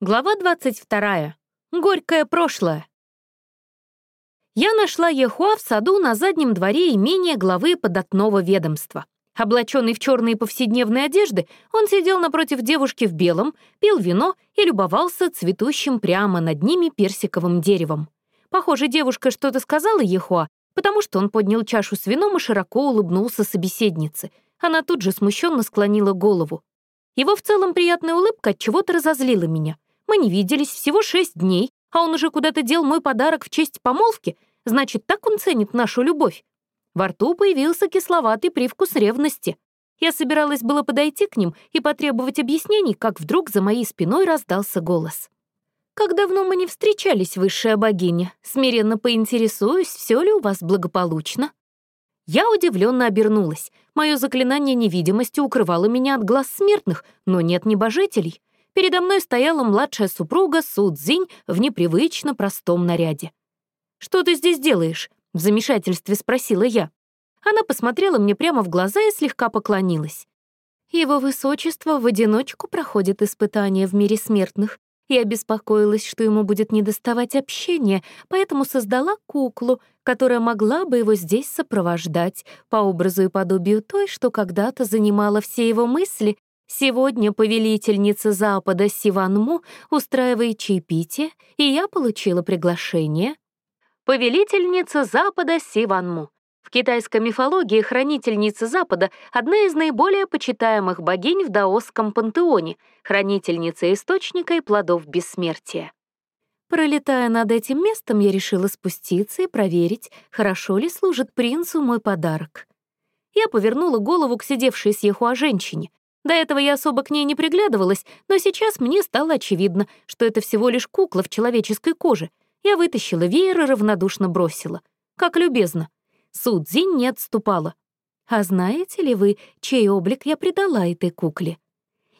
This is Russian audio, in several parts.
Глава 22. Горькое прошлое. Я нашла Ехуа в саду на заднем дворе имения главы податного ведомства. Облаченный в черные повседневные одежды, он сидел напротив девушки в белом, пил вино и любовался цветущим прямо над ними персиковым деревом. Похоже, девушка что-то сказала Ехуа, потому что он поднял чашу с вином и широко улыбнулся собеседнице. Она тут же смущенно склонила голову. Его в целом приятная улыбка от чего-то разозлила меня — мы не виделись всего шесть дней, а он уже куда-то дел мой подарок в честь помолвки. Значит, так он ценит нашу любовь. Во рту появился кисловатый привкус ревности. Я собиралась было подойти к ним и потребовать объяснений, как вдруг за моей спиной раздался голос. «Как давно мы не встречались, высшая богиня? Смиренно поинтересуюсь, все ли у вас благополучно?» Я удивленно обернулась. Мое заклинание невидимости укрывало меня от глаз смертных, но нет небожителей. Передо мной стояла младшая супруга Судзинь в непривычно простом наряде. «Что ты здесь делаешь?» — в замешательстве спросила я. Она посмотрела мне прямо в глаза и слегка поклонилась. «Его высочество в одиночку проходит испытания в мире смертных. Я беспокоилась, что ему будет недоставать общения, поэтому создала куклу, которая могла бы его здесь сопровождать, по образу и подобию той, что когда-то занимала все его мысли Сегодня повелительница Запада Сиванму устраивает чаепитие, и я получила приглашение. Повелительница Запада Сиванму. В китайской мифологии хранительница Запада — одна из наиболее почитаемых богинь в даосском пантеоне, хранительница источника и плодов бессмертия. Пролетая над этим местом, я решила спуститься и проверить, хорошо ли служит принцу мой подарок. Я повернула голову к сидевшей с Ехуа женщине. До этого я особо к ней не приглядывалась, но сейчас мне стало очевидно, что это всего лишь кукла в человеческой коже. Я вытащила веер и равнодушно бросила. Как любезно. Судзинь не отступала. «А знаете ли вы, чей облик я придала этой кукле?»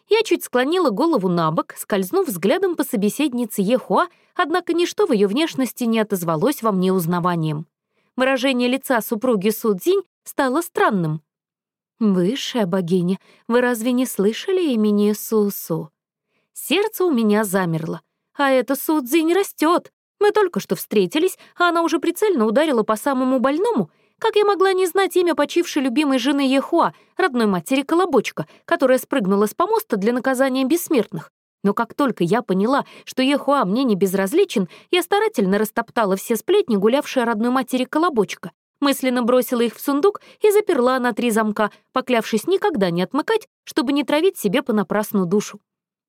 Я чуть склонила голову на бок, скользнув взглядом по собеседнице Ехуа, однако ничто в ее внешности не отозвалось во мне узнаванием. Выражение лица супруги Судзинь стало странным. «Высшая богиня, вы разве не слышали имени Сусу?» Сердце у меня замерло. А это Судзинь растет. Мы только что встретились, а она уже прицельно ударила по самому больному. Как я могла не знать имя почившей любимой жены Ехуа, родной матери Колобочка, которая спрыгнула с помоста для наказания бессмертных? Но как только я поняла, что Ехуа мне не безразличен, я старательно растоптала все сплетни, гулявшие о родной матери Колобочка мысленно бросила их в сундук и заперла на три замка, поклявшись никогда не отмыкать, чтобы не травить себе понапрасну душу.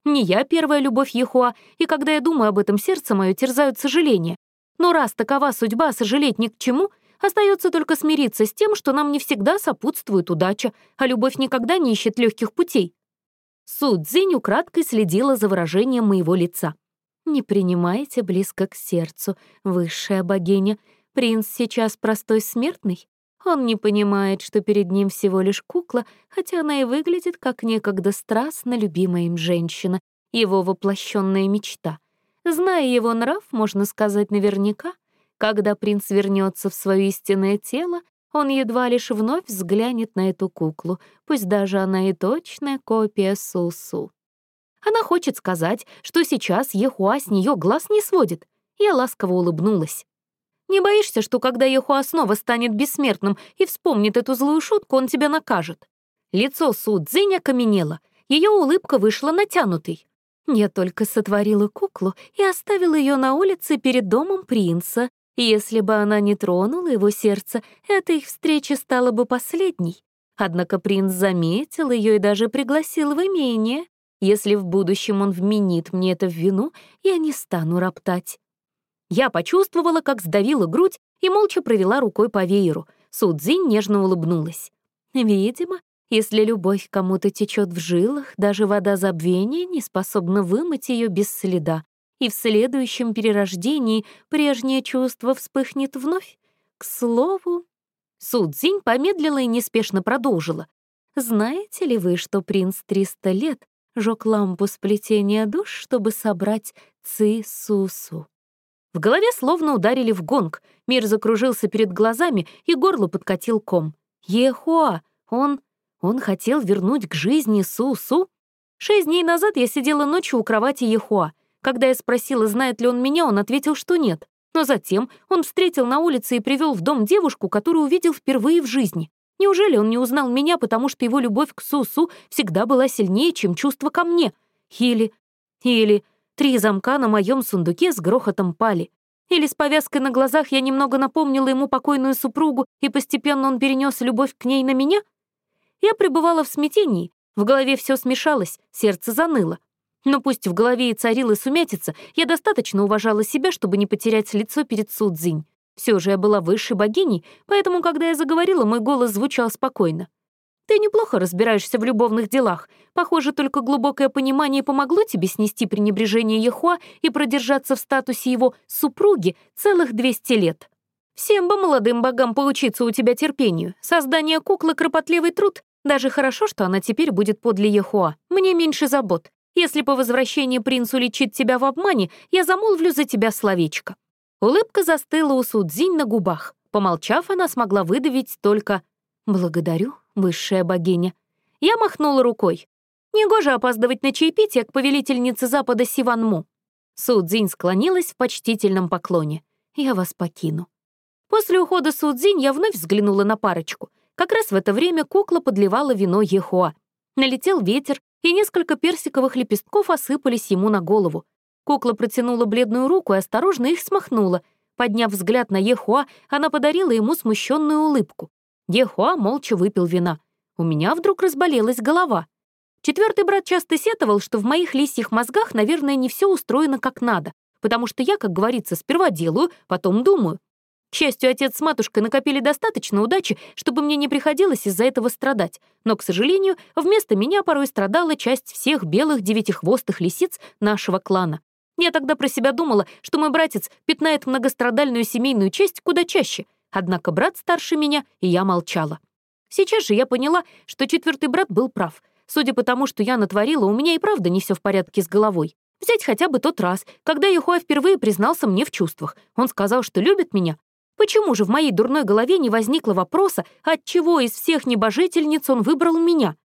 Не я первая любовь Ехуа, и когда я думаю об этом, сердце мое терзают сожаления. Но раз такова судьба, сожалеть ни к чему, остается только смириться с тем, что нам не всегда сопутствует удача, а любовь никогда не ищет легких путей. Су Цзинь украдкой следила за выражением моего лица. «Не принимайте близко к сердцу, высшая богиня. Принц сейчас простой смертный. Он не понимает, что перед ним всего лишь кукла, хотя она и выглядит как некогда страстно любимая им женщина, его воплощенная мечта. Зная его нрав, можно сказать наверняка, когда принц вернется в свое истинное тело, он едва лишь вновь взглянет на эту куклу, пусть даже она и точная копия Сусу. Она хочет сказать, что сейчас Ехуа с нее глаз не сводит. Я ласково улыбнулась. Не боишься, что когда Ехуа снова станет бессмертным и вспомнит эту злую шутку, он тебя накажет?» Лицо Су Цзинь окаменело, ее улыбка вышла натянутой. Я только сотворила куклу и оставила ее на улице перед домом принца. Если бы она не тронула его сердце, эта их встреча стала бы последней. Однако принц заметил ее и даже пригласил в имение. Если в будущем он вменит мне это в вину, я не стану роптать. Я почувствовала, как сдавила грудь и молча провела рукой по вееру. Судзинь нежно улыбнулась. Видимо, если любовь кому-то течет в жилах, даже вода забвения не способна вымыть ее без следа, и в следующем перерождении прежнее чувство вспыхнет вновь. К слову, Судзинь помедлила и неспешно продолжила. «Знаете ли вы, что принц 300 лет жёг лампу сплетения душ, чтобы собрать Ци-Сусу?» В голове словно ударили в гонг, мир закружился перед глазами, и горло подкатил ком. Ехуа! Он... он хотел вернуть к жизни Су-Су? Шесть дней назад я сидела ночью у кровати Ехуа. Когда я спросила, знает ли он меня, он ответил, что нет. Но затем он встретил на улице и привел в дом девушку, которую увидел впервые в жизни. Неужели он не узнал меня, потому что его любовь к Сусу всегда была сильнее, чем чувство ко мне? Или... Или... Три замка на моем сундуке с грохотом пали. Или с повязкой на глазах я немного напомнила ему покойную супругу, и постепенно он перенес любовь к ней на меня? Я пребывала в смятении, в голове все смешалось, сердце заныло. Но пусть в голове и царила сумятица, я достаточно уважала себя, чтобы не потерять лицо перед Судзинь. Все же я была высшей богиней, поэтому, когда я заговорила, мой голос звучал спокойно. Ты неплохо разбираешься в любовных делах. Похоже, только глубокое понимание помогло тебе снести пренебрежение Ехуа и продержаться в статусе его супруги целых 200 лет. Всем бы молодым богам поучиться у тебя терпению. Создание куклы — кропотливый труд. Даже хорошо, что она теперь будет подле Ехуа. Мне меньше забот. Если по возвращении принц уличит тебя в обмане, я замолвлю за тебя словечко». Улыбка застыла у Судзинь на губах. Помолчав, она смогла выдавить только «Благодарю, высшая богиня». Я махнула рукой. Негоже опаздывать на чаепитие к повелительнице Запада Сиванму. Судзинь склонилась в почтительном поклоне. «Я вас покину». После ухода Судзинь я вновь взглянула на парочку. Как раз в это время кукла подливала вино Ехуа. Налетел ветер, и несколько персиковых лепестков осыпались ему на голову. Кукла протянула бледную руку и осторожно их смахнула. Подняв взгляд на Ехуа, она подарила ему смущенную улыбку. Ехуа молча выпил вина. У меня вдруг разболелась голова. Четвертый брат часто сетовал, что в моих лисьих мозгах, наверное, не все устроено как надо, потому что я, как говорится, сперва делаю, потом думаю. К счастью, отец с матушкой накопили достаточно удачи, чтобы мне не приходилось из-за этого страдать. Но, к сожалению, вместо меня порой страдала часть всех белых девятихвостых лисиц нашего клана. Я тогда про себя думала, что мой братец пятнает многострадальную семейную честь куда чаще, Однако брат старше меня, и я молчала. Сейчас же я поняла, что четвертый брат был прав. Судя по тому, что я натворила, у меня и правда не все в порядке с головой. Взять хотя бы тот раз, когда Юхуа впервые признался мне в чувствах. Он сказал, что любит меня. Почему же в моей дурной голове не возникло вопроса, отчего из всех небожительниц он выбрал меня?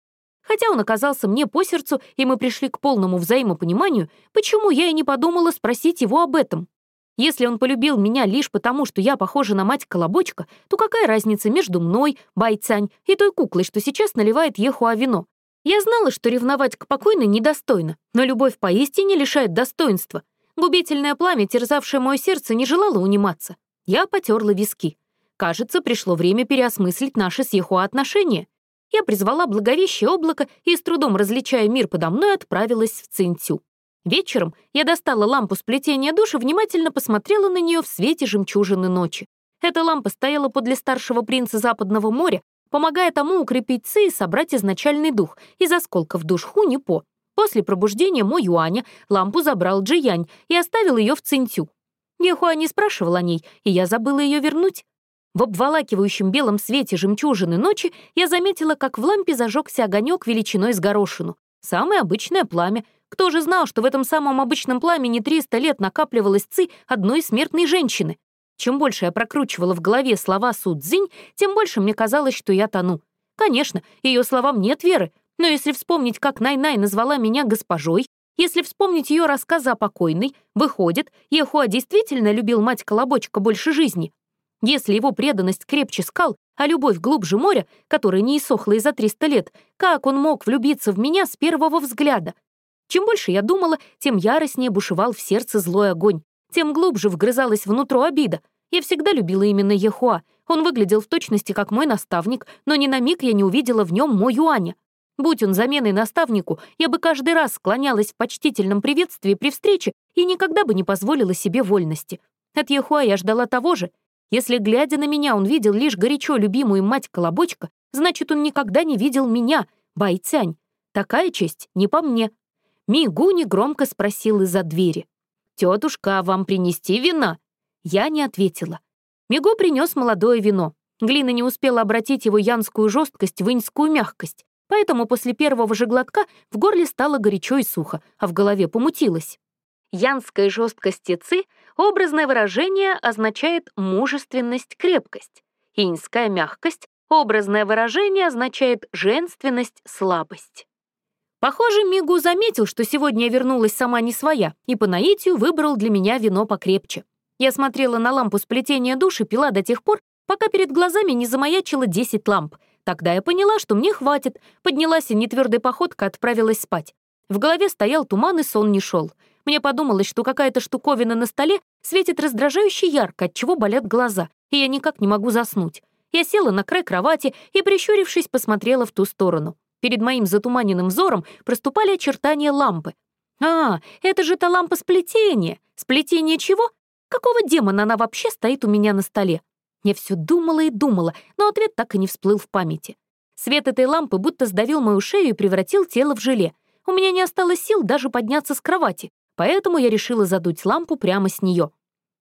Хотя он оказался мне по сердцу, и мы пришли к полному взаимопониманию, почему я и не подумала спросить его об этом? Если он полюбил меня лишь потому, что я похожа на мать-колобочка, то какая разница между мной, Байцань, и той куклой, что сейчас наливает Ехуа вино? Я знала, что ревновать к покойной недостойно, но любовь поистине лишает достоинства. Губительное пламя, терзавшее мое сердце, не желало униматься. Я потерла виски. Кажется, пришло время переосмыслить наши с Ехуа отношения. Я призвала благовещее облако и, с трудом различая мир подо мной, отправилась в Цинцю. Вечером я достала лампу сплетения душ и внимательно посмотрела на нее в свете жемчужины ночи. Эта лампа стояла подле старшего принца Западного моря, помогая тому укрепить ци и собрать изначальный дух из осколков душ Хунипо. После пробуждения Мо Юаня лампу забрал Джиянь и оставил ее в Цинтю. Ехуа не спрашивал о ней, и я забыла ее вернуть. В обволакивающем белом свете жемчужины ночи я заметила, как в лампе зажегся огонек величиной с горошину. Самое обычное пламя, кто же знал, что в этом самом обычном пламени 300 лет накапливалась ци одной смертной женщины? Чем больше я прокручивала в голове слова Судзинь, тем больше мне казалось, что я тону. Конечно, ее словам нет веры, но если вспомнить, как Най-Най назвала меня госпожой, если вспомнить ее рассказы о покойной, выходит, Ехуа действительно любил мать Колобочка больше жизни. Если его преданность крепче скал, а любовь глубже моря, которая не иссохла и за 300 лет, как он мог влюбиться в меня с первого взгляда? Чем больше я думала, тем яростнее бушевал в сердце злой огонь, тем глубже вгрызалась внутрь обида. Я всегда любила именно Ехуа. Он выглядел в точности как мой наставник, но ни на миг я не увидела в нем мой Юаня. Будь он заменой наставнику, я бы каждый раз склонялась в почтительном приветствии при встрече и никогда бы не позволила себе вольности. От Ехуа я ждала того же. Если, глядя на меня, он видел лишь горячо любимую мать-колобочка, значит, он никогда не видел меня, Байцянь. Такая честь не по мне. Мигу негромко спросил из-за двери. «Тетушка, а вам принести вина?» Я не ответила. Мигу принес молодое вино. Глина не успела обратить его янскую жесткость в иньскую мягкость, поэтому после первого же глотка в горле стало горячо и сухо, а в голове помутилось. Янская жесткость ци — образное выражение означает мужественность, крепкость. Иньская мягкость — образное выражение означает женственность, слабость. Похоже, Мигу заметил, что сегодня я вернулась сама не своя, и по наитию выбрал для меня вино покрепче. Я смотрела на лампу сплетения душ и пила до тех пор, пока перед глазами не замаячило 10 ламп. Тогда я поняла, что мне хватит, поднялась и нетвердой походкой отправилась спать. В голове стоял туман, и сон не шел. Мне подумалось, что какая-то штуковина на столе светит раздражающе ярко, от чего болят глаза, и я никак не могу заснуть. Я села на край кровати и, прищурившись, посмотрела в ту сторону. Перед моим затуманенным взором проступали очертания лампы. «А, это же та лампа сплетения! Сплетение чего? Какого демона она вообще стоит у меня на столе?» Я все думала и думала, но ответ так и не всплыл в памяти. Свет этой лампы будто сдавил мою шею и превратил тело в желе. У меня не осталось сил даже подняться с кровати, поэтому я решила задуть лампу прямо с нее.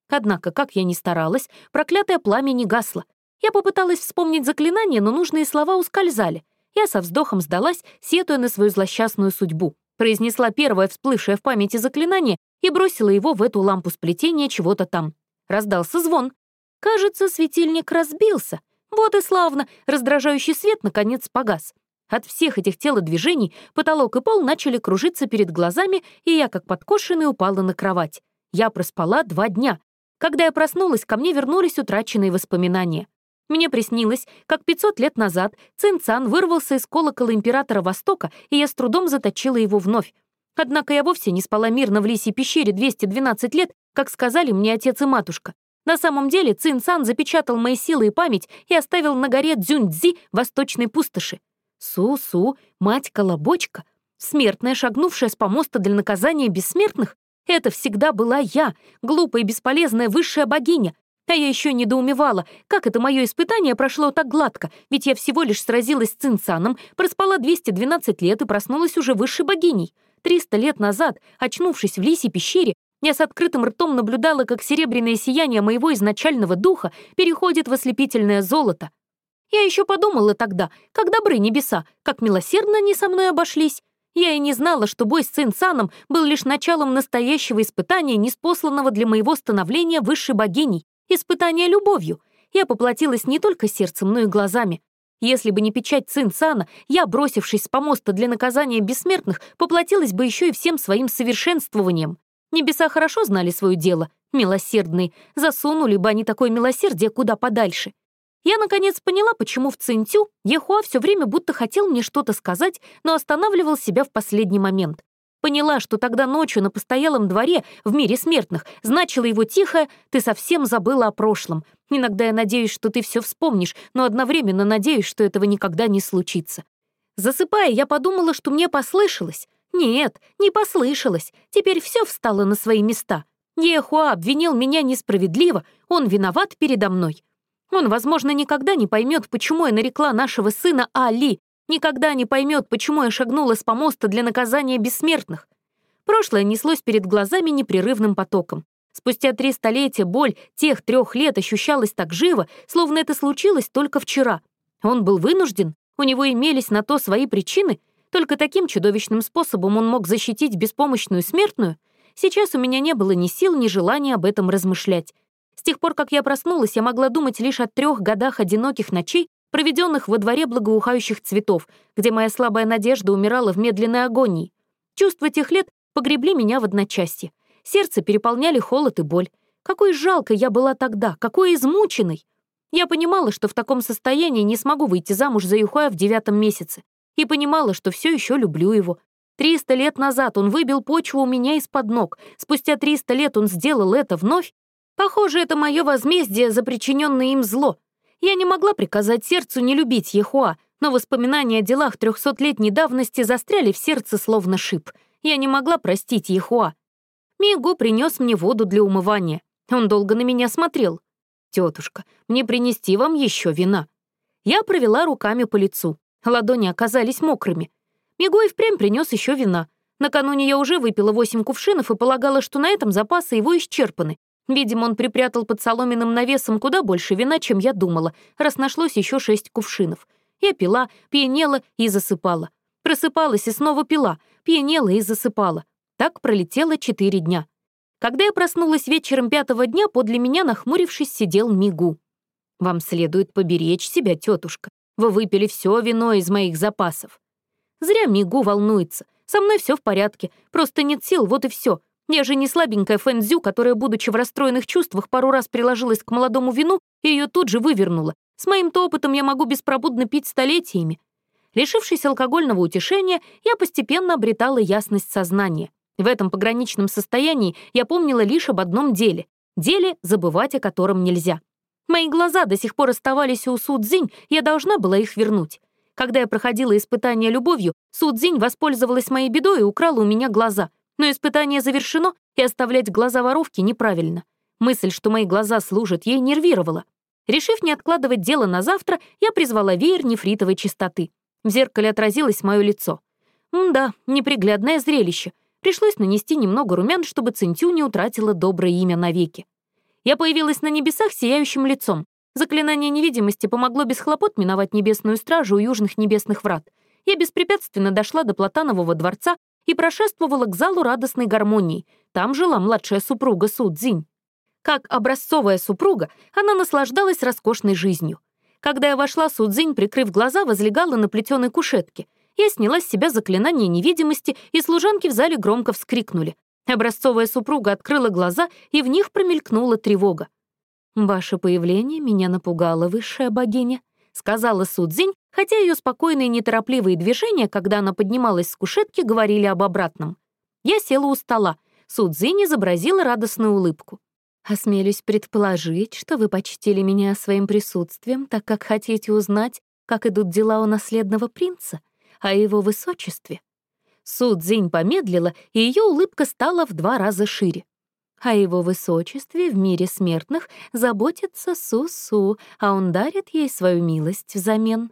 Однако, как я ни старалась, проклятое пламя не гасло. Я попыталась вспомнить заклинание, но нужные слова ускользали. Я со вздохом сдалась, сетуя на свою злосчастную судьбу. Произнесла первое всплывшее в памяти заклинание и бросила его в эту лампу сплетения чего-то там. Раздался звон. Кажется, светильник разбился. Вот и славно, раздражающий свет наконец погас. От всех этих телодвижений потолок и пол начали кружиться перед глазами, и я, как подкошенный, упала на кровать. Я проспала два дня. Когда я проснулась, ко мне вернулись утраченные воспоминания. Мне приснилось, как 500 лет назад Цинцан вырвался из колокола императора Востока, и я с трудом заточила его вновь. Однако я вовсе не спала мирно в лисьей пещере 212 лет, как сказали мне отец и матушка. На самом деле Цинцан запечатал мои силы и память и оставил на горе Дзюньцзи восточной пустоши. Су-су, мать-колобочка, смертная, шагнувшая с помоста для наказания бессмертных, это всегда была я, глупая и бесполезная высшая богиня, а я еще недоумевала, как это мое испытание прошло так гладко, ведь я всего лишь сразилась с Цинцаном, проспала 212 лет и проснулась уже высшей богиней. Триста лет назад, очнувшись в лисе пещере, я с открытым ртом наблюдала, как серебряное сияние моего изначального духа переходит в ослепительное золото. Я еще подумала тогда, как добры небеса, как милосердно они со мной обошлись. Я и не знала, что бой с Цинцаном был лишь началом настоящего испытания, неспосланного для моего становления высшей богиней. Испытание любовью. Я поплатилась не только сердцем, но и глазами. Если бы не печать Цинцана, я, бросившись с помоста для наказания бессмертных, поплатилась бы еще и всем своим совершенствованием. Небеса хорошо знали свое дело, милосердные, засунули бы они такое милосердие куда подальше. Я, наконец, поняла, почему в Цинтю Ехуа все время будто хотел мне что-то сказать, но останавливал себя в последний момент. Поняла, что тогда ночью на постоялом дворе в мире смертных значило его тихое «ты совсем забыла о прошлом». Иногда я надеюсь, что ты все вспомнишь, но одновременно надеюсь, что этого никогда не случится. Засыпая, я подумала, что мне послышалось. Нет, не послышалось. Теперь все встало на свои места. Ехуа обвинил меня несправедливо, он виноват передо мной. Он, возможно, никогда не поймет, почему я нарекла нашего сына Али, никогда не поймет, почему я шагнула с помоста для наказания бессмертных. Прошлое неслось перед глазами непрерывным потоком. Спустя три столетия боль тех трех лет ощущалась так живо, словно это случилось только вчера. Он был вынужден, у него имелись на то свои причины, только таким чудовищным способом он мог защитить беспомощную смертную. Сейчас у меня не было ни сил, ни желания об этом размышлять. С тех пор, как я проснулась, я могла думать лишь о трех годах одиноких ночей, проведенных во дворе благоухающих цветов, где моя слабая надежда умирала в медленной агонии. Чувства тех лет погребли меня в одночасье. Сердце переполняли холод и боль. Какой жалкой я была тогда, какой измученной. Я понимала, что в таком состоянии не смогу выйти замуж за Юхуя в девятом месяце, и понимала, что все еще люблю его. Триста лет назад он выбил почву у меня из-под ног, спустя триста лет он сделал это вновь. Похоже, это мое возмездие за причиненное им зло, я не могла приказать сердцу не любить Ехуа, но воспоминания о делах трехсотлетней давности застряли в сердце словно шип. Я не могла простить Ехуа. Мигу принес мне воду для умывания. Он долго на меня смотрел. «Тетушка, мне принести вам еще вина». Я провела руками по лицу. Ладони оказались мокрыми. Мигу и впрямь принес еще вина. Накануне я уже выпила восемь кувшинов и полагала, что на этом запасы его исчерпаны. Видимо, он припрятал под соломенным навесом куда больше вина, чем я думала, раз нашлось еще шесть кувшинов. Я пила, пьянела и засыпала. Просыпалась и снова пила, пьянела и засыпала. Так пролетело четыре дня. Когда я проснулась вечером пятого дня, подле меня, нахмурившись, сидел Мигу. «Вам следует поберечь себя, тетушка. Вы выпили все вино из моих запасов». Зря Мигу волнуется. Со мной все в порядке, просто нет сил, вот и все. Я же не слабенькая Фэнзю, которая, будучи в расстроенных чувствах, пару раз приложилась к молодому вину и ее тут же вывернула. С моим-то опытом я могу беспробудно пить столетиями. Лишившись алкогольного утешения, я постепенно обретала ясность сознания. В этом пограничном состоянии я помнила лишь об одном деле. Деле, забывать о котором нельзя. Мои глаза до сих пор оставались у Судзинь, я должна была их вернуть. Когда я проходила испытание любовью, Судзинь воспользовалась моей бедой и украла у меня глаза — но испытание завершено, и оставлять глаза воровки неправильно. Мысль, что мои глаза служат, ей нервировала. Решив не откладывать дело на завтра, я призвала веер нефритовой чистоты. В зеркале отразилось мое лицо. М-да, неприглядное зрелище. Пришлось нанести немного румян, чтобы Цинтю не утратила доброе имя навеки. Я появилась на небесах сияющим лицом. Заклинание невидимости помогло без хлопот миновать небесную стражу у южных небесных врат. Я беспрепятственно дошла до Платанового дворца и прошествовала к залу радостной гармонии. Там жила младшая супруга Судзинь. Как образцовая супруга, она наслаждалась роскошной жизнью. Когда я вошла, Судзинь, прикрыв глаза, возлегала на плетеной кушетке. Я сняла с себя заклинание невидимости, и служанки в зале громко вскрикнули. Образцовая супруга открыла глаза, и в них промелькнула тревога. «Ваше появление меня напугало, высшая богиня», — сказала Судзинь, хотя ее спокойные неторопливые движения, когда она поднималась с кушетки, говорили об обратном. Я села у стола. Судзинь изобразила радостную улыбку. «Осмелюсь предположить, что вы почтили меня своим присутствием, так как хотите узнать, как идут дела у наследного принца, о его высочестве». Судзинь помедлила, и ее улыбка стала в два раза шире. О его высочестве в мире смертных заботится Су-Су, а он дарит ей свою милость взамен.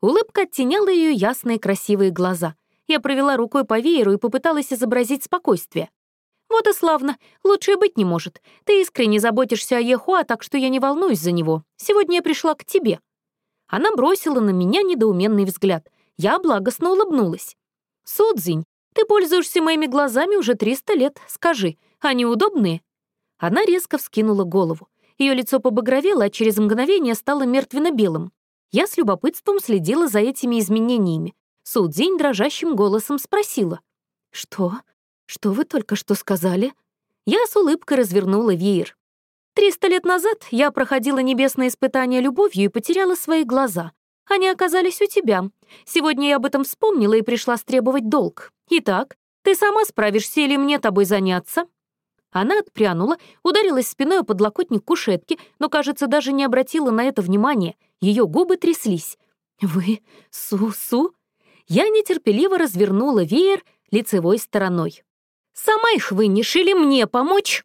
Улыбка оттеняла ее ясные красивые глаза. Я провела рукой по вееру и попыталась изобразить спокойствие. «Вот и славно. Лучше быть не может. Ты искренне заботишься о Ехуа, так что я не волнуюсь за него. Сегодня я пришла к тебе». Она бросила на меня недоуменный взгляд. Я благостно улыбнулась. «Судзинь, ты пользуешься моими глазами уже 300 лет. Скажи, они удобные?» Она резко вскинула голову. Ее лицо побагровело, а через мгновение стало мертвенно-белым. Я с любопытством следила за этими изменениями. Судзинь дрожащим голосом спросила. «Что? Что вы только что сказали?» Я с улыбкой развернула веер. «Триста лет назад я проходила небесное испытание любовью и потеряла свои глаза. Они оказались у тебя. Сегодня я об этом вспомнила и пришла стребовать долг. Итак, ты сама справишься или мне тобой заняться?» Она отпрянула, ударилась спиной о подлокотник кушетки, но, кажется, даже не обратила на это внимания. Ее губы тряслись. «Вы Су-Су?» Я нетерпеливо развернула веер лицевой стороной. «Сама их вынешь или мне помочь?»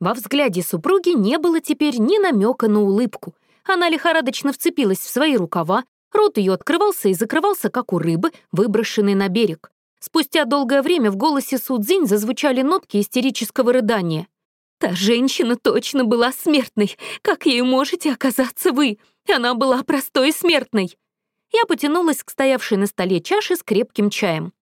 Во взгляде супруги не было теперь ни намека на улыбку. Она лихорадочно вцепилась в свои рукава, рот ее открывался и закрывался, как у рыбы, выброшенной на берег. Спустя долгое время в голосе Судзинь зазвучали нотки истерического рыдания. «Та женщина точно была смертной. Как ей можете оказаться вы? Она была простой смертной». Я потянулась к стоявшей на столе чаше с крепким чаем.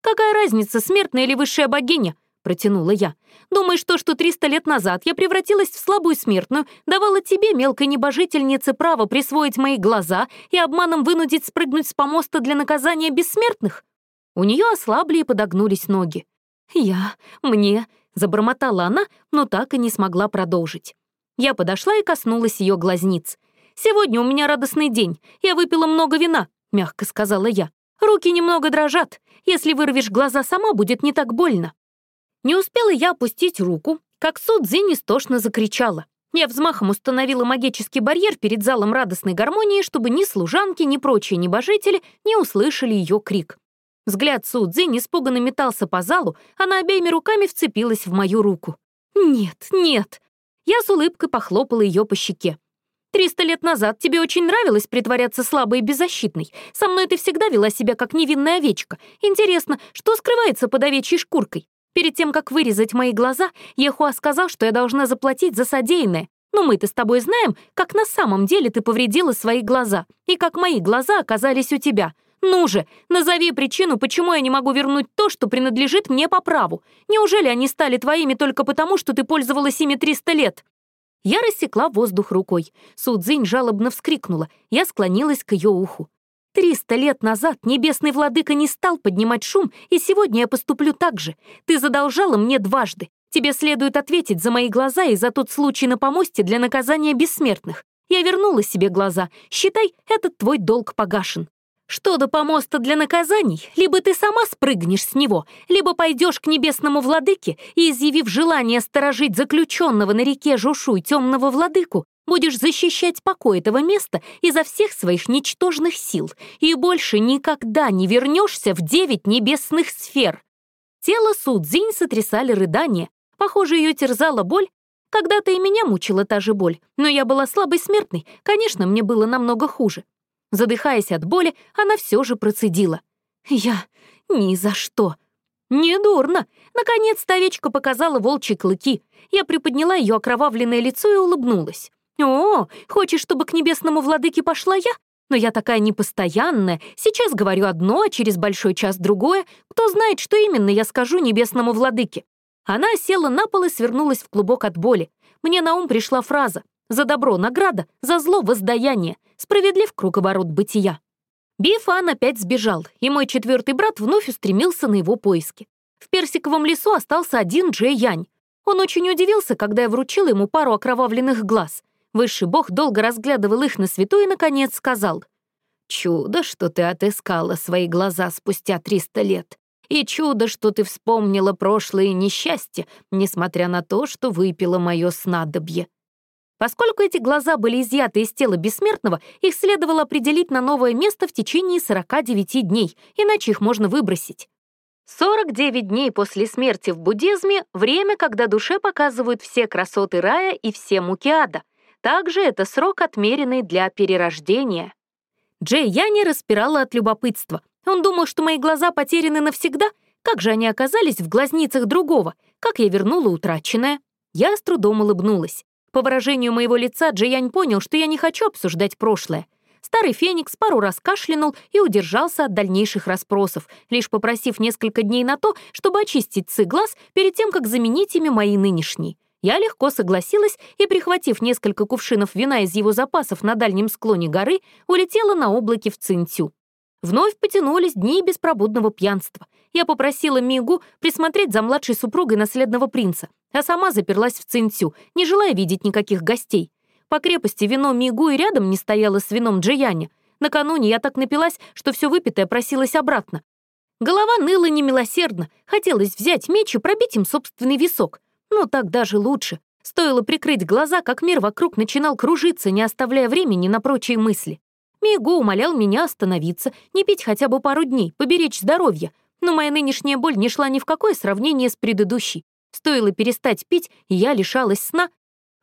«Какая разница, смертная или высшая богиня?» — протянула я. «Думаешь, то, что 300 лет назад я превратилась в слабую смертную, давала тебе, мелкой небожительнице, право присвоить мои глаза и обманом вынудить спрыгнуть с помоста для наказания бессмертных? У нее ослабли и подогнулись ноги. «Я, мне», — забормотала она, но так и не смогла продолжить. Я подошла и коснулась ее глазниц. «Сегодня у меня радостный день. Я выпила много вина», — мягко сказала я. «Руки немного дрожат. Если вырвешь глаза сама, будет не так больно». Не успела я опустить руку, как Судзинь истошно закричала. Я взмахом установила магический барьер перед залом радостной гармонии, чтобы ни служанки, ни прочие небожители не услышали ее крик. Взгляд Судзинь испуганно метался по залу, она обеими руками вцепилась в мою руку. «Нет, нет!» Я с улыбкой похлопала ее по щеке. «Триста лет назад тебе очень нравилось притворяться слабой и беззащитной. Со мной ты всегда вела себя как невинная овечка. Интересно, что скрывается под овечьей шкуркой? Перед тем, как вырезать мои глаза, Ехуа сказал, что я должна заплатить за содеянное. Но мы-то с тобой знаем, как на самом деле ты повредила свои глаза, и как мои глаза оказались у тебя. Ну же, назови причину, почему я не могу вернуть то, что принадлежит мне по праву. Неужели они стали твоими только потому, что ты пользовалась ими 300 лет?» Я рассекла воздух рукой. Судзинь жалобно вскрикнула. Я склонилась к ее уху. Триста лет назад небесный владыка не стал поднимать шум, и сегодня я поступлю так же. Ты задолжала мне дважды. Тебе следует ответить за мои глаза и за тот случай на помосте для наказания бессмертных. Я вернула себе глаза. Считай, этот твой долг погашен. Что до помоста для наказаний, либо ты сама спрыгнешь с него, либо пойдешь к небесному владыке и, изъявив желание сторожить заключенного на реке Жушуй темного владыку, будешь защищать покой этого места изо всех своих ничтожных сил и больше никогда не вернешься в девять небесных сфер. Тело Судзинь сотрясали рыдания, похоже, ее терзала боль, когда-то и меня мучила та же боль, но я была слабой смертной, конечно, мне было намного хуже. Задыхаясь от боли, она все же процедила. «Я ни за что». «Недурно!» Наконец-то овечка показала волчьи клыки. Я приподняла ее окровавленное лицо и улыбнулась. «О, хочешь, чтобы к небесному владыке пошла я? Но я такая непостоянная. Сейчас говорю одно, а через большой час другое. Кто знает, что именно я скажу небесному владыке?» Она села на пол и свернулась в клубок от боли. Мне на ум пришла фраза «За добро награда, за зло воздаяние, справедлив круговорот бытия». Бифан опять сбежал, и мой четвертый брат вновь устремился на его поиски. В персиковом лесу остался один Джей Янь. Он очень удивился, когда я вручила ему пару окровавленных глаз. Высший бог долго разглядывал их на свету и, наконец, сказал, «Чудо, что ты отыскала свои глаза спустя триста лет. И чудо, что ты вспомнила прошлые несчастья, несмотря на то, что выпила мое снадобье. Поскольку эти глаза были изъяты из тела бессмертного, их следовало определить на новое место в течение 49 дней, иначе их можно выбросить. 49 дней после смерти в буддизме — время, когда душе показывают все красоты рая и все муки ада. Также это срок, отмеренный для перерождения. Джей Яни распирала от любопытства. Он думал, что мои глаза потеряны навсегда. Как же они оказались в глазницах другого? Как я вернула утраченное? Я с трудом улыбнулась. По выражению моего лица Джиянь понял, что я не хочу обсуждать прошлое. Старый Феникс пару раз кашлянул и удержался от дальнейших расспросов, лишь попросив несколько дней на то, чтобы очистить цы глаз перед тем, как заменить ими мои нынешние. Я легко согласилась и, прихватив несколько кувшинов вина из его запасов на дальнем склоне горы, улетела на облаке в Цинтю. Вновь потянулись дни беспробудного пьянства. Я попросила Мигу присмотреть за младшей супругой наследного принца, а сама заперлась в Цинцю, не желая видеть никаких гостей. По крепости вино Мигу и рядом не стояло с вином Джияня. Накануне я так напилась, что все выпитое просилось обратно. Голова ныла немилосердно, хотелось взять меч и пробить им собственный висок. Но так даже лучше. Стоило прикрыть глаза, как мир вокруг начинал кружиться, не оставляя времени на прочие мысли. Мигу умолял меня остановиться, не пить хотя бы пару дней, поберечь здоровье, но моя нынешняя боль не шла ни в какое сравнение с предыдущей. Стоило перестать пить, и я лишалась сна.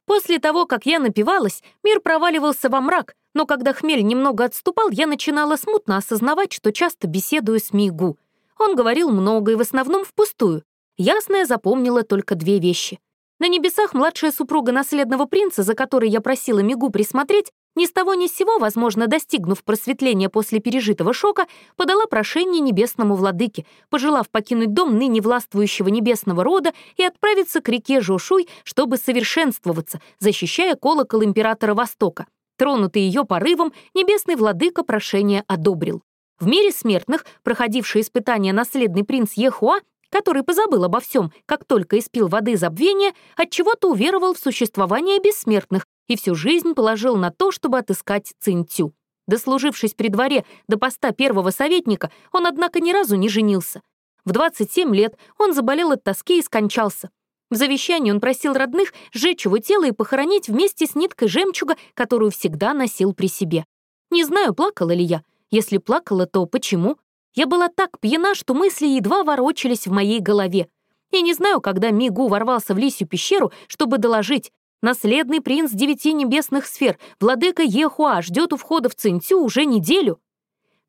После того, как я напивалась, мир проваливался во мрак, но когда хмель немного отступал, я начинала смутно осознавать, что часто беседую с Мигу. Он говорил много и в основном впустую. Ясная запомнила только две вещи. На небесах младшая супруга наследного принца, за которой я просила Мигу присмотреть, ни с того ни с сего, возможно, достигнув просветления после пережитого шока, подала прошение небесному владыке, пожелав покинуть дом ныне властвующего небесного рода и отправиться к реке Жошуй, чтобы совершенствоваться, защищая колокол императора Востока. Тронутый ее порывом, небесный владыка прошение одобрил. В мире смертных, проходивший испытание наследный принц Ехуа, который позабыл обо всем, как только испил воды забвения, отчего-то уверовал в существование бессмертных и всю жизнь положил на то, чтобы отыскать Цинтю. Дослужившись при дворе до поста первого советника, он, однако, ни разу не женился. В 27 лет он заболел от тоски и скончался. В завещании он просил родных сжечь его тело и похоронить вместе с ниткой жемчуга, которую всегда носил при себе. Не знаю, плакала ли я. Если плакала, то почему? Я была так пьяна, что мысли едва ворочались в моей голове. Я не знаю, когда Мигу ворвался в лисью пещеру, чтобы доложить. Наследный принц девяти небесных сфер, владыка Ехуа, ждет у входа в Цинцю уже неделю.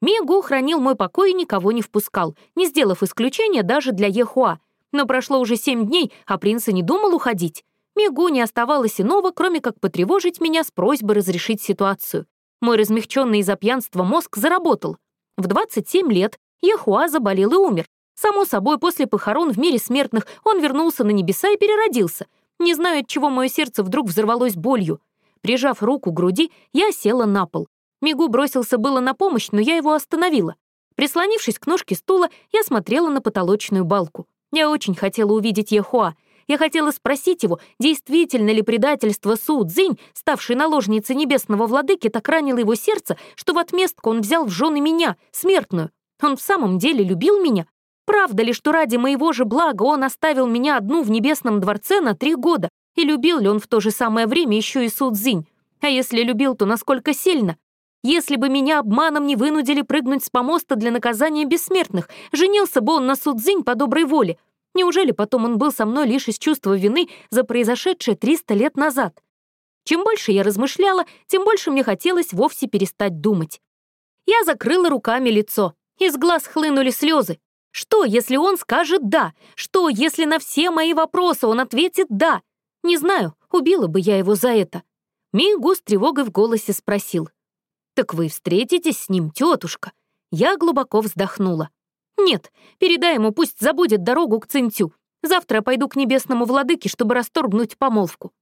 Мигу хранил мой покой и никого не впускал, не сделав исключения даже для Ехуа. Но прошло уже семь дней, а принц и не думал уходить. Мигу не оставалось иного, кроме как потревожить меня с просьбой разрешить ситуацию. Мой размягченный из-за пьянства мозг заработал. В 27 лет Яхуа заболел и умер. Само собой, после похорон в мире смертных он вернулся на небеса и переродился. Не знаю, от чего мое сердце вдруг взорвалось болью. Прижав руку к груди, я села на пол. Мигу бросился было на помощь, но я его остановила. Прислонившись к ножке стула, я смотрела на потолочную балку. Я очень хотела увидеть Ехуа. Я хотела спросить его, действительно ли предательство Су Цзинь, ставшей наложницей небесного владыки, так ранило его сердце, что в отместку он взял в жены меня, смертную. Он в самом деле любил меня? Правда ли, что ради моего же блага он оставил меня одну в небесном дворце на три года? И любил ли он в то же самое время еще и Су Цзинь? А если любил, то насколько сильно? Если бы меня обманом не вынудили прыгнуть с помоста для наказания бессмертных, женился бы он на Судзинь по доброй воле. Неужели потом он был со мной лишь из чувства вины за произошедшее 300 лет назад? Чем больше я размышляла, тем больше мне хотелось вовсе перестать думать. Я закрыла руками лицо. Из глаз хлынули слезы. Что, если он скажет «да»? Что, если на все мои вопросы он ответит «да»? Не знаю, убила бы я его за это. Мигу с тревогой в голосе спросил. «Так вы встретитесь с ним, тетушка?» Я глубоко вздохнула. «Нет, передай ему, пусть забудет дорогу к Цинтю. Завтра пойду к небесному владыке, чтобы расторгнуть помолвку».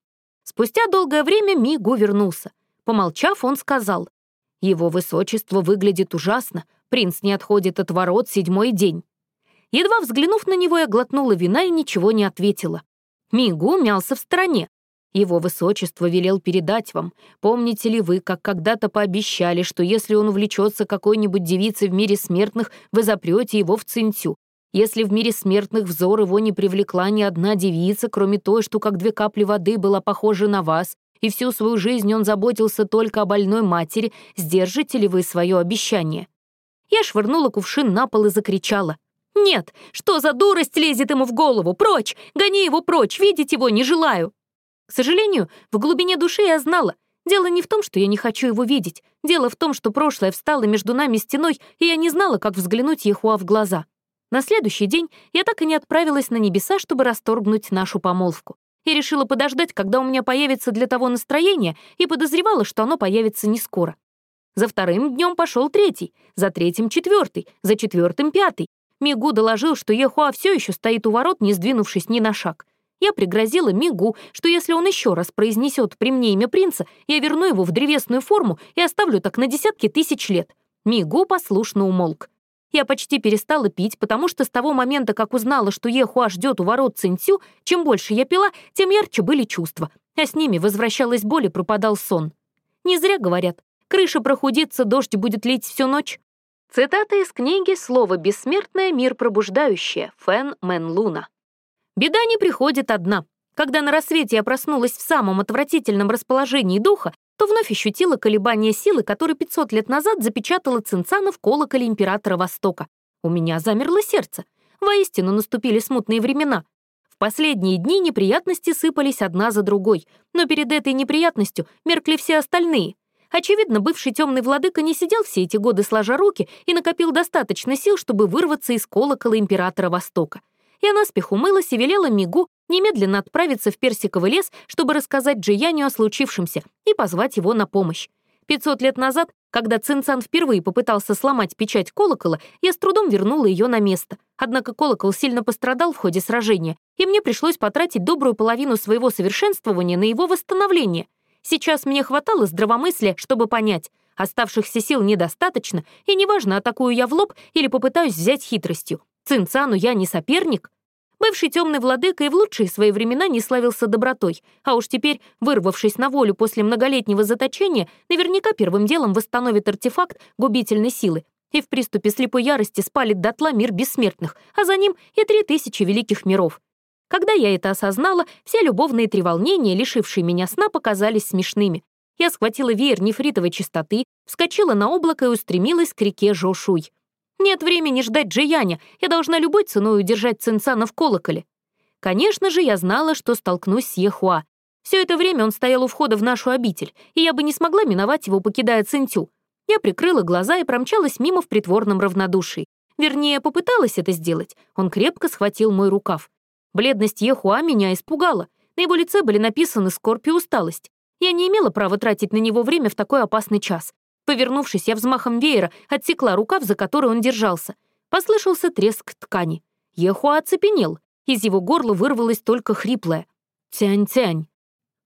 Спустя долгое время Мигу вернулся. Помолчав, он сказал. «Его высочество выглядит ужасно. Принц не отходит от ворот седьмой день». Едва взглянув на него, я глотнула вина и ничего не ответила. Мигу мялся в стороне. Его высочество велел передать вам. Помните ли вы, как когда-то пообещали, что если он увлечется какой-нибудь девицей в мире смертных, вы запрете его в цинтю? Если в мире смертных взор его не привлекла ни одна девица, кроме той, что как две капли воды была похожа на вас, и всю свою жизнь он заботился только о больной матери, сдержите ли вы свое обещание?» Я швырнула кувшин на пол и закричала. «Нет! Что за дурость лезет ему в голову? Прочь! Гони его прочь! Видеть его не желаю!» К сожалению, в глубине души я знала, дело не в том, что я не хочу его видеть, дело в том, что прошлое встало между нами стеной, и я не знала, как взглянуть Ехуа в глаза. На следующий день я так и не отправилась на небеса, чтобы расторгнуть нашу помолвку. Я решила подождать, когда у меня появится для того настроение, и подозревала, что оно появится не скоро. За вторым днем пошел третий, за третьим — четвертый, за четвертым — пятый. Мигу доложил, что Ехуа все еще стоит у ворот, не сдвинувшись ни на шаг. Я пригрозила Мигу, что если он еще раз произнесет при мне имя принца, я верну его в древесную форму и оставлю так на десятки тысяч лет. Мигу послушно умолк. Я почти перестала пить, потому что с того момента, как узнала, что Ехуа ждет у ворот Цинцю, чем больше я пила, тем ярче были чувства, а с ними возвращалась боль и пропадал сон. Не зря говорят, крыша прохудится, дождь будет лить всю ночь. Цитата из книги «Слово бессмертное, мир пробуждающее» Фэн Мэн Луна. Беда не приходит одна. Когда на рассвете я проснулась в самом отвратительном расположении духа, то вновь ощутила колебание силы, которую 500 лет назад запечатала Цинцана в колоколе императора Востока. У меня замерло сердце. Воистину наступили смутные времена. В последние дни неприятности сыпались одна за другой, но перед этой неприятностью меркли все остальные. Очевидно, бывший темный владыка не сидел все эти годы сложа руки и накопил достаточно сил, чтобы вырваться из колокола императора Востока я наспех умылась и велела Мигу немедленно отправиться в Персиковый лес, чтобы рассказать Джияню о случившемся и позвать его на помощь. 500 лет назад, когда Цинцан впервые попытался сломать печать колокола, я с трудом вернула ее на место. Однако колокол сильно пострадал в ходе сражения, и мне пришлось потратить добрую половину своего совершенствования на его восстановление. Сейчас мне хватало здравомыслия, чтобы понять, оставшихся сил недостаточно, и неважно, атакую я в лоб или попытаюсь взять хитростью. Цинцану я не соперник. Бывший темный владыка и в лучшие свои времена не славился добротой, а уж теперь, вырвавшись на волю после многолетнего заточения, наверняка первым делом восстановит артефакт губительной силы и в приступе слепой ярости спалит дотла мир бессмертных, а за ним и три тысячи великих миров. Когда я это осознала, все любовные треволнения, лишившие меня сна, показались смешными. Я схватила веер нефритовой чистоты, вскочила на облако и устремилась к реке Жошуй. Нет времени ждать Джияня, я должна любой ценой удержать Цинцана в колоколе. Конечно же, я знала, что столкнусь с Ехуа. Все это время он стоял у входа в нашу обитель, и я бы не смогла миновать его, покидая Цинтю. Я прикрыла глаза и промчалась мимо в притворном равнодушии. Вернее, попыталась это сделать. Он крепко схватил мой рукав. Бледность Ехуа меня испугала. На его лице были написаны скорбь и усталость. Я не имела права тратить на него время в такой опасный час. Повернувшись, я взмахом веера отсекла рукав, за который он держался. Послышался треск ткани. Ехуа оцепенел. Из его горла вырвалось только хриплое. «Тянь-тянь».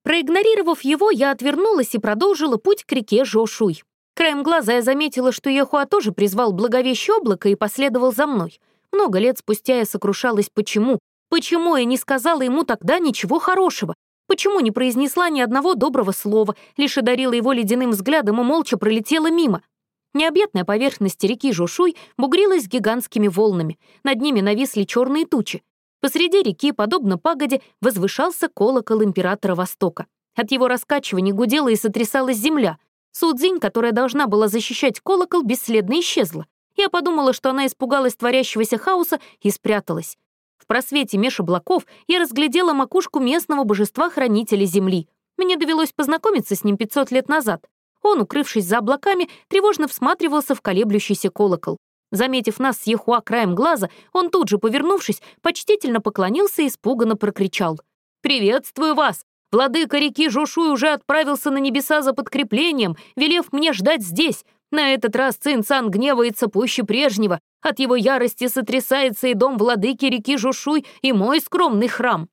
Проигнорировав его, я отвернулась и продолжила путь к реке Жошуй. Краем глаза я заметила, что Ехуа тоже призвал благовещее облако и последовал за мной. Много лет спустя я сокрушалась, почему? Почему я не сказала ему тогда ничего хорошего? Почему не произнесла ни одного доброго слова, лишь одарила его ледяным взглядом и молча пролетела мимо? Необъятная поверхность реки Жушуй бугрилась гигантскими волнами. Над ними нависли черные тучи. Посреди реки, подобно пагоде, возвышался колокол императора Востока. От его раскачивания гудела и сотрясалась земля. Судзинь, которая должна была защищать колокол, бесследно исчезла. Я подумала, что она испугалась творящегося хаоса и спряталась. В просвете меж облаков я разглядела макушку местного божества-хранителя Земли. Мне довелось познакомиться с ним 500 лет назад. Он, укрывшись за облаками, тревожно всматривался в колеблющийся колокол. Заметив нас с Ехуа краем глаза, он тут же, повернувшись, почтительно поклонился и испуганно прокричал. «Приветствую вас! Владыка реки Жушуй уже отправился на небеса за подкреплением, велев мне ждать здесь. На этот раз Цинцан гневается пуще прежнего. От его ярости сотрясается и дом владыки реки Жушуй, и мой скромный храм.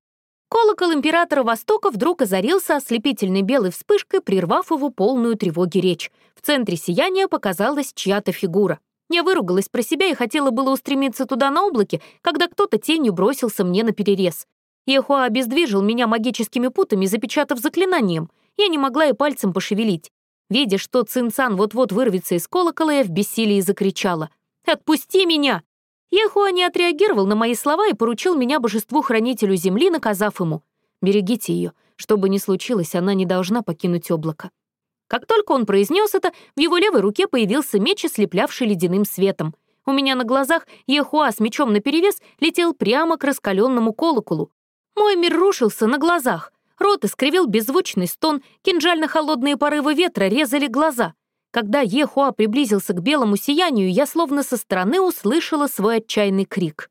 Колокол императора Востока вдруг озарился ослепительной белой вспышкой, прервав его полную тревоги речь. В центре сияния показалась чья-то фигура. Я выругалась про себя и хотела было устремиться туда на облаке, когда кто-то тенью бросился мне на перерез. Ехуа обездвижил меня магическими путами, запечатав заклинанием. Я не могла и пальцем пошевелить. Видя, что Цинцан вот-вот вырвется из колокола, я в бессилии закричала. «Отпусти меня!» Ехуа не отреагировал на мои слова и поручил меня божеству-хранителю земли, наказав ему «Берегите ее, что бы ни случилось, она не должна покинуть облако». Как только он произнес это, в его левой руке появился меч, ослеплявший ледяным светом. У меня на глазах Ехуа с мечом наперевес летел прямо к раскаленному колоколу. Мой мир рушился на глазах. Рот искривил беззвучный стон, кинжально-холодные порывы ветра резали глаза. Когда Ехуа приблизился к белому сиянию, я словно со стороны услышала свой отчаянный крик.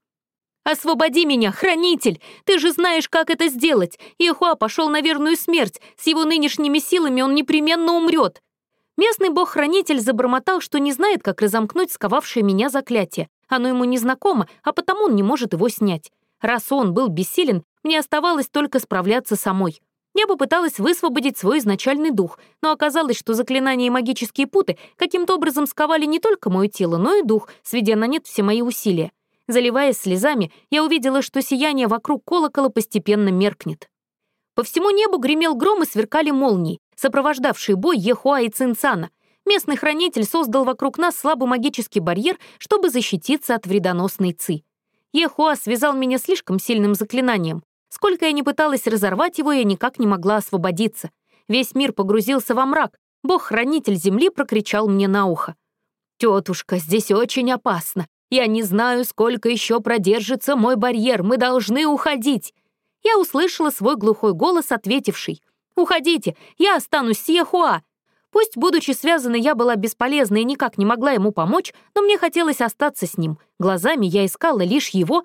«Освободи меня, хранитель! Ты же знаешь, как это сделать! Ехуа пошел на верную смерть! С его нынешними силами он непременно умрет!» Местный бог-хранитель забормотал, что не знает, как разомкнуть сковавшее меня заклятие. Оно ему незнакомо, а потому он не может его снять. Раз он был бессилен, мне оставалось только справляться самой. Я попыталась высвободить свой изначальный дух, но оказалось, что заклинания и магические путы каким-то образом сковали не только мое тело, но и дух, сведя на нет все мои усилия. Заливаясь слезами, я увидела, что сияние вокруг колокола постепенно меркнет. По всему небу гремел гром и сверкали молнии, сопровождавшие бой Ехуа и Цинцана. Местный хранитель создал вокруг нас слабый магический барьер, чтобы защититься от вредоносной ци. Ехуа связал меня слишком сильным заклинанием. Сколько я ни пыталась разорвать его, я никак не могла освободиться. Весь мир погрузился во мрак. Бог-хранитель земли прокричал мне на ухо. «Тетушка, здесь очень опасно. Я не знаю, сколько еще продержится мой барьер. Мы должны уходить». Я услышала свой глухой голос, ответивший. «Уходите, я останусь с Ехуа». Пусть, будучи связанной, я была бесполезна и никак не могла ему помочь, но мне хотелось остаться с ним. Глазами я искала лишь его,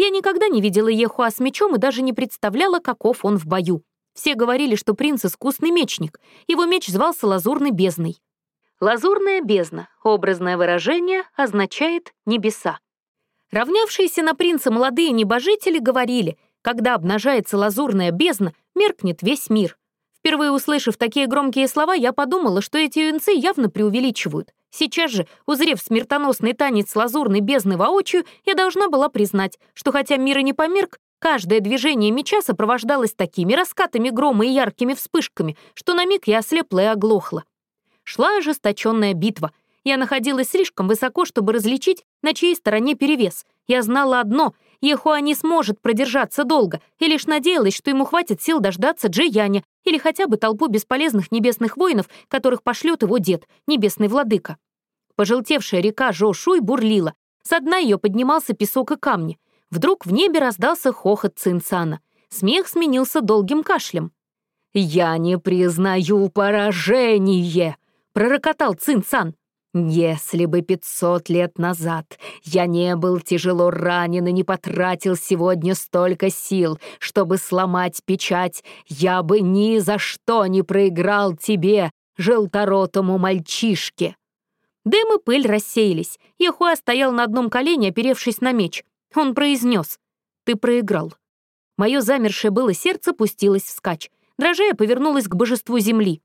я никогда не видела Ехуа с мечом и даже не представляла, каков он в бою. Все говорили, что принц — искусный мечник. Его меч звался Лазурной бездной. Лазурная бездна, образное выражение, означает «небеса». Равнявшиеся на принца молодые небожители говорили, когда обнажается лазурная бездна, меркнет весь мир. Впервые услышав такие громкие слова, я подумала, что эти юнцы явно преувеличивают. Сейчас же, узрев смертоносный танец лазурной бездны воочию, я должна была признать, что хотя мир и не померк, каждое движение меча сопровождалось такими раскатами грома и яркими вспышками, что на миг я ослепла и оглохла. Шла ожесточенная битва. Я находилась слишком высоко, чтобы различить, на чьей стороне перевес. Я знала одно — Ехуа не сможет продержаться долго, и лишь надеялась, что ему хватит сил дождаться Джияня или хотя бы толпу бесполезных небесных воинов, которых пошлет его дед, небесный владыка. Пожелтевшая река Жошуй бурлила, со дна ее поднимался песок и камни. Вдруг в небе раздался хохот Цинцана. Смех сменился долгим кашлем. «Я не признаю поражение!» — пророкотал Цинцан. Если бы пятьсот лет назад я не был тяжело ранен и не потратил сегодня столько сил, чтобы сломать печать, я бы ни за что не проиграл тебе, желторотому мальчишке. Дым и пыль рассеялись. Яхуа стоял на одном колене, оперевшись на меч. Он произнес «Ты проиграл». Мое замершее было сердце пустилось вскачь. Дрожая повернулась к божеству земли.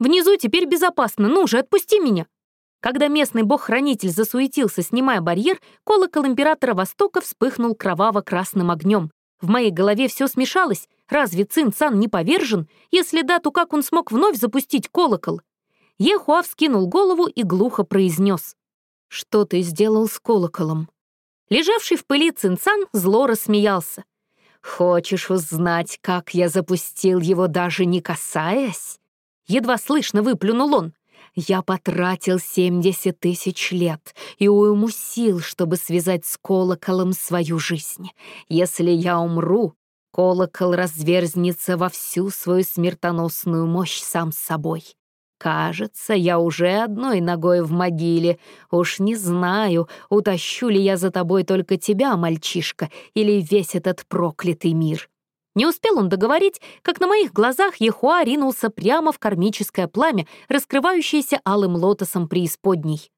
Внизу теперь безопасно, ну же, отпусти меня!» Когда местный бог-хранитель засуетился, снимая барьер, колокол императора Востока вспыхнул кроваво-красным огнем. В моей голове все смешалось. Разве Цин Цан не повержен? Если да, то как он смог вновь запустить колокол? Ехуа вскинул голову и глухо произнес. «Что ты сделал с колоколом?» Лежавший в пыли Цинцан зло рассмеялся. «Хочешь узнать, как я запустил его, даже не касаясь?» Едва слышно выплюнул он. «Я потратил 70 тысяч лет и уйму сил, чтобы связать с колоколом свою жизнь. Если я умру, колокол разверзнется во всю свою смертоносную мощь сам собой. Кажется, я уже одной ногой в могиле. Уж не знаю, утащу ли я за тобой только тебя, мальчишка, или весь этот проклятый мир». Не успел он договорить, как на моих глазах Ехуа ринулся прямо в кармическое пламя, раскрывающееся алым лотосом преисподней.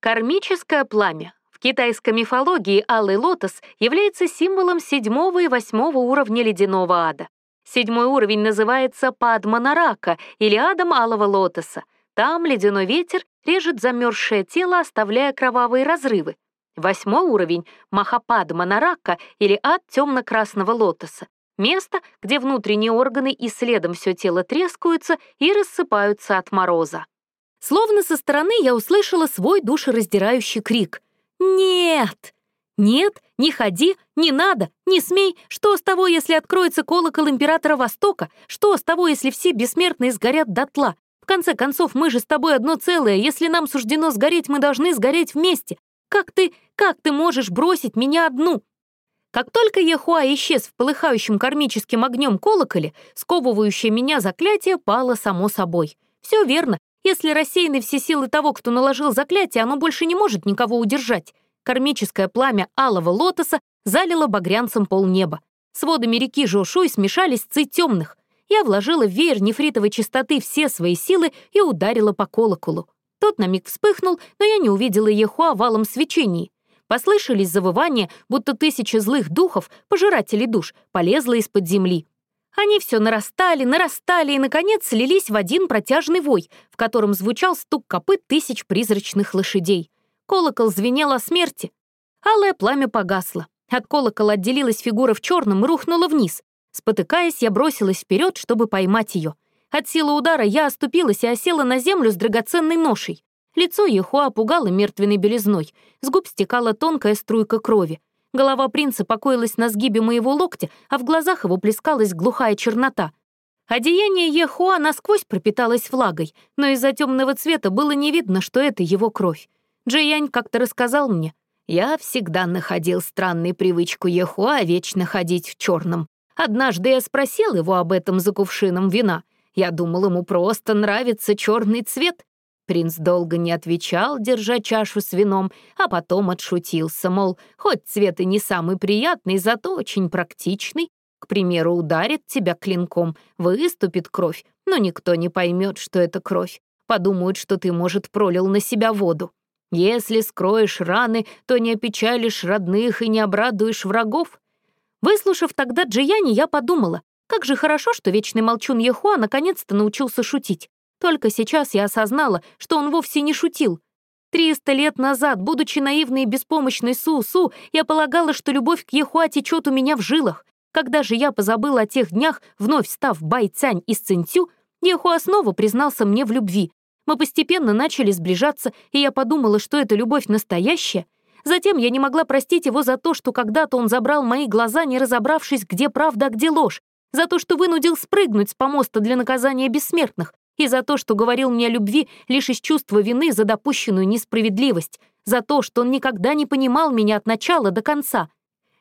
Кармическое пламя. В китайской мифологии алый лотос является символом седьмого и восьмого уровня ледяного ада. Седьмой уровень называется Падманарака или Адом Алого Лотоса. Там ледяной ветер режет замерзшее тело, оставляя кровавые разрывы. Восьмой уровень — Махападманарака или Ад Темно-Красного Лотоса. Место, где внутренние органы и следом все тело трескаются и рассыпаются от мороза. Словно со стороны я услышала свой душераздирающий крик. «Нет!» «Нет, не ходи, не надо, не смей. Что с того, если откроется колокол императора Востока? Что с того, если все бессмертные сгорят дотла? В конце концов, мы же с тобой одно целое. Если нам суждено сгореть, мы должны сгореть вместе. Как ты, как ты можешь бросить меня одну?» Как только Ехуа исчез в полыхающем кармическим огнем колоколе, сковывающее меня заклятие пало само собой. Все верно. Если рассеяны все силы того, кто наложил заклятие, оно больше не может никого удержать. Кармическое пламя алого лотоса залило багрянцем полнеба. С водами реки Жошуй смешались ци темных. Я вложила в веер нефритовой чистоты все свои силы и ударила по колоколу. Тот на миг вспыхнул, но я не увидела Ехуа валом свечений. Послышались завывания, будто тысячи злых духов, пожирателей душ, полезла из-под земли. Они все нарастали, нарастали и, наконец, слились в один протяжный вой, в котором звучал стук копыт тысяч призрачных лошадей. Колокол звенел о смерти. Алое пламя погасло. От колокола отделилась фигура в черном и рухнула вниз. Спотыкаясь, я бросилась вперед, чтобы поймать ее. От силы удара я оступилась и осела на землю с драгоценной ношей. Лицо Ехуа пугало мертвенной белизной. С губ стекала тонкая струйка крови. Голова принца покоилась на сгибе моего локтя, а в глазах его плескалась глухая чернота. Одеяние Ехуа насквозь пропиталось влагой, но из-за темного цвета было не видно, что это его кровь. Джиянь как-то рассказал мне. Я всегда находил странной привычку Ехуа вечно ходить в черном. Однажды я спросил его об этом за кувшином вина. Я думал, ему просто нравится черный цвет. Принц долго не отвечал, держа чашу с вином, а потом отшутился, мол, хоть цвет и не самый приятный, зато очень практичный. К примеру, ударит тебя клинком, выступит кровь, но никто не поймет, что это кровь. Подумают, что ты, может, пролил на себя воду. Если скроешь раны, то не опечалишь родных и не обрадуешь врагов. Выслушав тогда Джияни, я подумала, как же хорошо, что вечный молчун Ехуа наконец-то научился шутить. Только сейчас я осознала, что он вовсе не шутил. Триста лет назад, будучи наивной и беспомощной Су-Су, я полагала, что любовь к Ехуа течет у меня в жилах. Когда же я позабыла о тех днях, вновь став Бай-Цянь из Цинцю, Ехуа снова признался мне в любви, мы постепенно начали сближаться, и я подумала, что это любовь настоящая. Затем я не могла простить его за то, что когда-то он забрал мои глаза, не разобравшись, где правда, а где ложь, за то, что вынудил спрыгнуть с помоста для наказания бессмертных, и за то, что говорил мне о любви лишь из чувства вины за допущенную несправедливость, за то, что он никогда не понимал меня от начала до конца.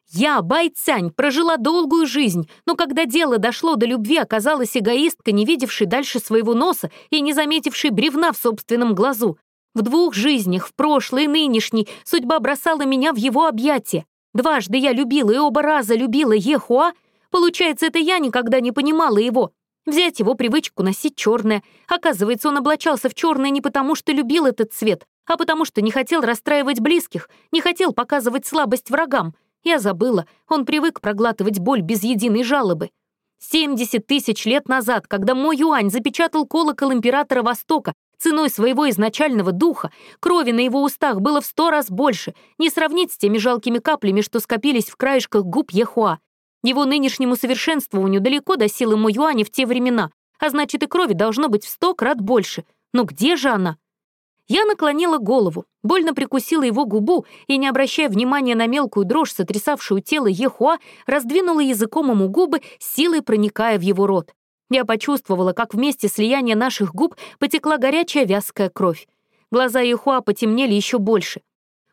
Я, Байцянь, прожила долгую жизнь, но когда дело дошло до любви, оказалась эгоистка, не видевшей дальше своего носа и не заметившей бревна в собственном глазу. В двух жизнях, в прошлой и нынешней, судьба бросала меня в его объятия. Дважды я любила и оба раза любила Ехуа. Получается, это я никогда не понимала его. Взять его привычку носить черное. Оказывается, он облачался в черное не потому, что любил этот цвет, а потому что не хотел расстраивать близких, не хотел показывать слабость врагам — я забыла, он привык проглатывать боль без единой жалобы. 70 тысяч лет назад, когда мой юань запечатал колокол императора Востока ценой своего изначального духа, крови на его устах было в сто раз больше, не сравнить с теми жалкими каплями, что скопились в краешках губ Ехуа. Его нынешнему совершенствованию далеко до силы Мо Юаня в те времена, а значит и крови должно быть в сто крат больше. Но где же она? Я наклонила голову, больно прикусила его губу и, не обращая внимания на мелкую дрожь, сотрясавшую тело Ехуа, раздвинула языком ему губы, силой проникая в его рот. Я почувствовала, как вместе слияния наших губ потекла горячая вязкая кровь. Глаза Ехуа потемнели еще больше.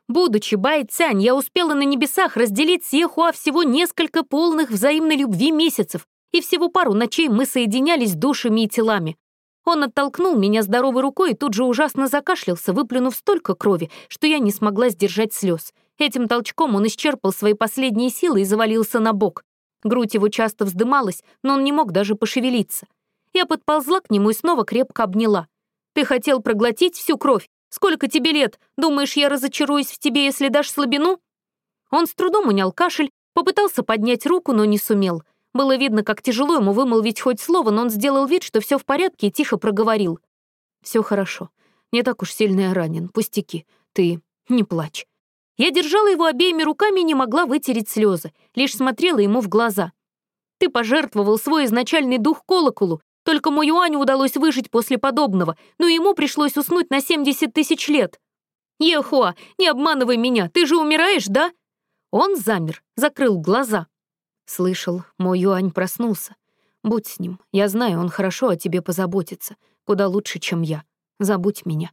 Будучи Бай Цянь, я успела на небесах разделить с Ехуа всего несколько полных взаимной любви месяцев, и всего пару ночей мы соединялись душами и телами. Он оттолкнул меня здоровой рукой и тут же ужасно закашлялся, выплюнув столько крови, что я не смогла сдержать слез. Этим толчком он исчерпал свои последние силы и завалился на бок. Грудь его часто вздымалась, но он не мог даже пошевелиться. Я подползла к нему и снова крепко обняла. «Ты хотел проглотить всю кровь? Сколько тебе лет? Думаешь, я разочаруюсь в тебе, если дашь слабину?» Он с трудом унял кашель, попытался поднять руку, но не сумел. Было видно, как тяжело ему вымолвить хоть слово, но он сделал вид, что все в порядке и тихо проговорил. Все хорошо. Не так уж сильно я ранен. Пустяки. Ты не плачь. Я держала его обеими руками и не могла вытереть слезы, лишь смотрела ему в глаза. Ты пожертвовал свой изначальный дух колоколу, только Моюаню удалось выжить после подобного, но ему пришлось уснуть на 70 тысяч лет. Ехуа, не обманывай меня, ты же умираешь, да? Он замер, закрыл глаза. Слышал, мой Юань проснулся. Будь с ним. Я знаю, он хорошо о тебе позаботится. Куда лучше, чем я. Забудь меня.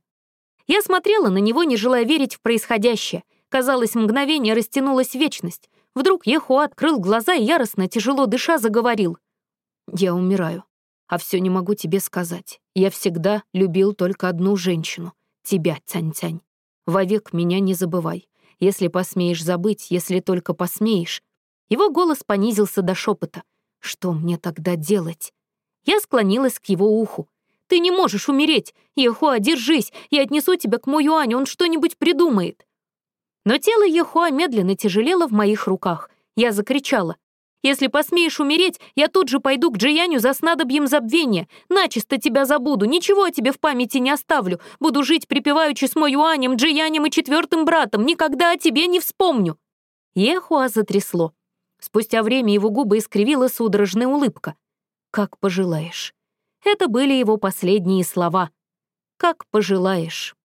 Я смотрела на него, не желая верить в происходящее. Казалось, мгновение растянулась вечность. Вдруг Ехуа открыл глаза и яростно, тяжело дыша, заговорил. «Я умираю. А все не могу тебе сказать. Я всегда любил только одну женщину. Тебя, Цянь-Цянь. Вовек меня не забывай. Если посмеешь забыть, если только посмеешь, его голос понизился до шепота. «Что мне тогда делать?» Я склонилась к его уху. «Ты не можешь умереть! Ехуа, держись! Я отнесу тебя к Моюаню, он что-нибудь придумает!» Но тело Ехуа медленно тяжелело в моих руках. Я закричала. «Если посмеешь умереть, я тут же пойду к Джияню за снадобьем забвения. Начисто тебя забуду, ничего о тебе в памяти не оставлю. Буду жить припеваючи с Моюанем, Джиянем и четвертым братом. Никогда о тебе не вспомню!» Ехуа затрясло. Спустя время его губы искривила судорожная улыбка. «Как пожелаешь». Это были его последние слова. «Как пожелаешь».